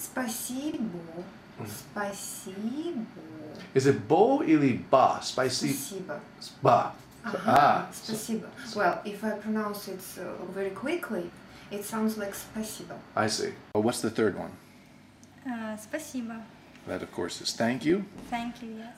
Спасибо. Спасибо. Is it bo или ba? Spicy Спасибо. ba. Ah. Спасибо. Well, if I pronounce it uh, very quickly, it sounds like спасибо. I see. Well, what's the third one? Uh, спасибо. That, of course, is thank you. Thank you, yes.